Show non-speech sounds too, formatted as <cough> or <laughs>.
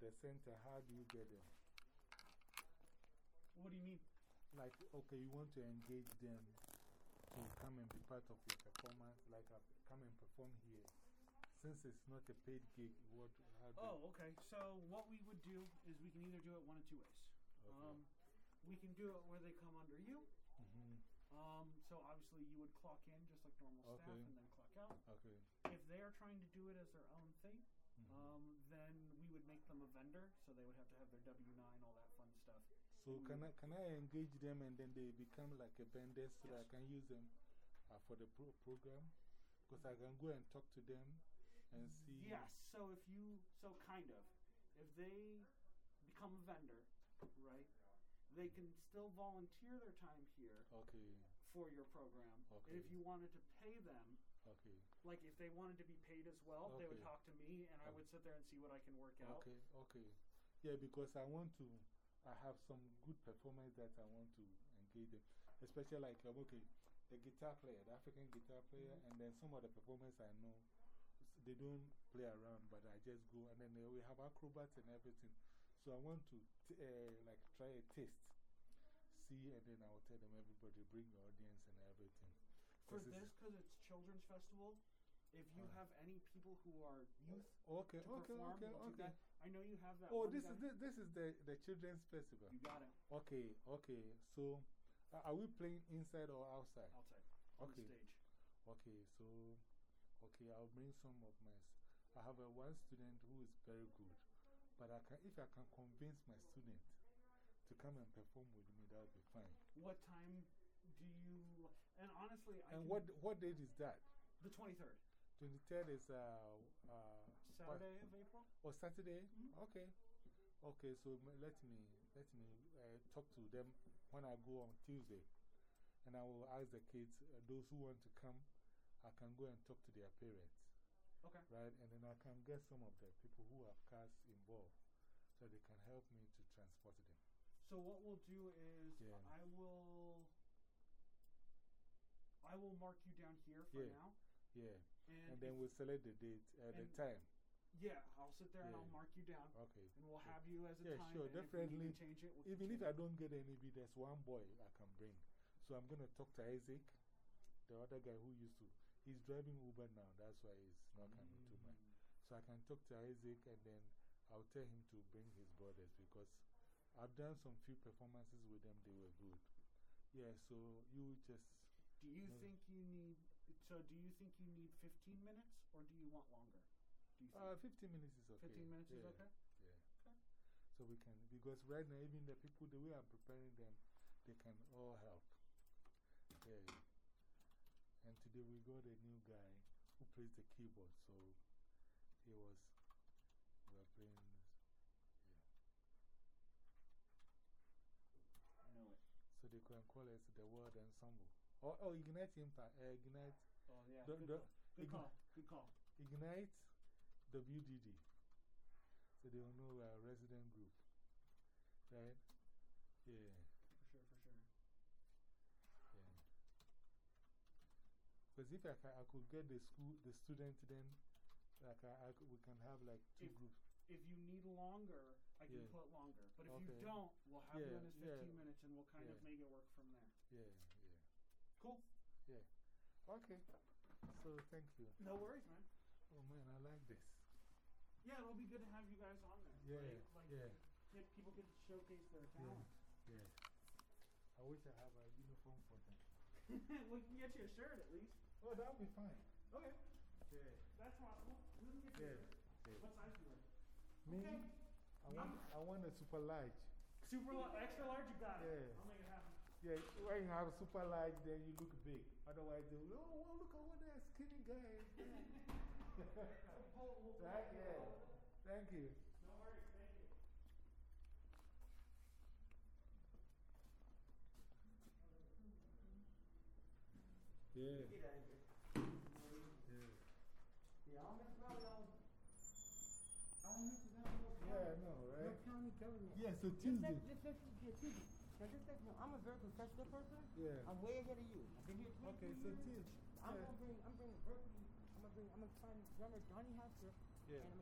the center, how do you get them? What do you mean? Like, okay, you want to engage them to come and be part of your performance, like uh, come and perform here. Since it's not a paid gig, what, how do Oh, okay. So, what we would do is we can either do it one of two ways. Okay. Um, we can do it where they come under you. Mm -hmm. Um, so, obviously, you would clock in just like normal staff Okay. and then clock out. Okay. If they are trying to do it as their own thing, -hmm. um, then we would make them a vendor. So, they would have to have their W 9, all that fun stuff. So can I, can I engage them and then they become like a vendor so that I can use them uh, for the pro program? Because I can go and talk to them and see. Yes. So, if you, so kind of, if they become a vendor, right, they can still volunteer their time here Okay, for your program. Okay. And if you wanted to pay them, okay, like if they wanted to be paid as well, they would talk to me and I would sit there and see what I can work out. okay, okay. Yeah, because I want to, I have some good performance that I want to engage them. Especially like, um, okay, the guitar player, the African guitar player, Mm-hmm. and then some of the performers I know, they don't play around, but I just go and then we have acrobats and everything. So I want to uh, like try a taste, see, and then I will tell them everybody bring the audience and everything. For this, because it's children's festival, if you have any people who are youth Okay, to okay, perform, okay, okay. that. I know you have that. Oh, this guy. is, this, this is the, the children's festival. You got it. Okay, okay. So, uh, are we playing inside or outside? Outside. On Okay. stage. Okay, so, okay, I'll bring some of my. I have a one student who is very good, but I can, if I can convince my student to come and perform with me, that would be fine. What time do you. And honestly, I And what, what date is that? The 23rd. 23rd is uh, uh, Saturday of April? Or Saturday? Mhm. Okay. Okay, so let me, let me uh, talk to them when I go on Tuesday. And I will ask the kids, uh, those who want to come, I can go and talk to their parents, Okay. right? And then I can get some of the people who have cars involved so they can help me to transport them. So what we'll do is Yeah. I will I will mark you down here for Yeah. now. Yeah. And, And then we'll select the date, uh, the time. yeah, I'll sit there and I'll mark you down. Okay. And we'll have you as a Yeah, time. sure, If definitely. need change it, we'll Even if I don't get any bid, there's one boy I can bring. So I'm going to talk to Isaac, the other guy who used to. He's driving Uber now, that's why he's not coming to my. Mm. So I can talk to Isaac and then I'll tell him to bring his brothers because I've done some few performances with them, they were good. Yeah, so you just. Do you think you need, so do you think you need 15 minutes or do you want longer? Do you think Uh, 15 minutes is okay. 15 minutes is okay? Yeah. Okay. So we can, because right now, even the people, the way I'm preparing them, they can all help. Yeah. And today we got a new guy who plays the keyboard, so he was, we were playing. this, Yeah. I know it. So they can call us the World Ensemble. Oh, oh Ignite Impact, uh, Ignite, Oh, yeah. The- the- good call. Good call. Ignite WDD. So they will know our resident group. Right? Yeah. For sure, for sure. Yeah. Because if I, ca- I could get the school, the student, then like I, I could- we can have like two If- groups. If you need longer, I can Yeah. put longer. But if you don't, we'll have you Yeah, in as 15 yeah. minutes and we'll kind of make it work from there. Yeah, yeah. Cool. Yeah. Okay. So thank you. No worries, man. Oh man, I like this. Yeah, it'll be good to have you guys on there. Yeah, Like, like yeah. Get, people get to showcase their Yeah. talent. Yeah. I wish I have a uniform for them. <laughs> we can get you a shirt at least. Oh, that'll be fine. Okay. Yeah. That's possible. We can get Yeah. yeah. What size do you wear? Me? Okay. I want, I want a super large. Super large, extra large, you got it. Yeah. I'll make it happen. Yeah, when you have super large, then you look big. Otherwise, they will, oh, well, look at what that skinny guy is doing. We'll pull- we'll pull right? Yeah. Thank you. No worries, thank you. Yeah. Get out of here. Yeah. Yeah, I don't mess around with all. I don't mess around with no Yeah, I county- know, No right? county government. Yeah, so Just Tuesday. let, just let you get Tuesday. Now, just let you know, I'm a very professional person. Yeah. I'm way ahead of you. I've been here 20 Okay, so years. Tuesday. I'm Yeah. gonna bring, I'm bringing Berkeley. I'm gonna bring, I'm gonna find drummer Donnie Hasker. Yeah. And I'm